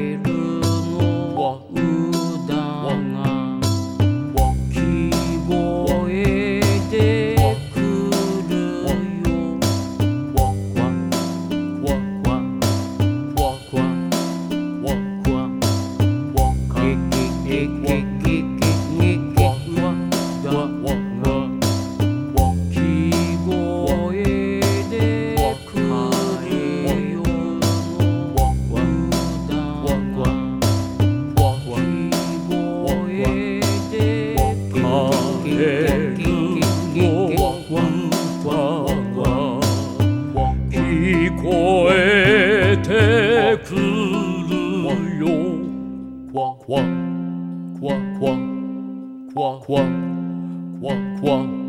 made 哐哐哐哐哐哐。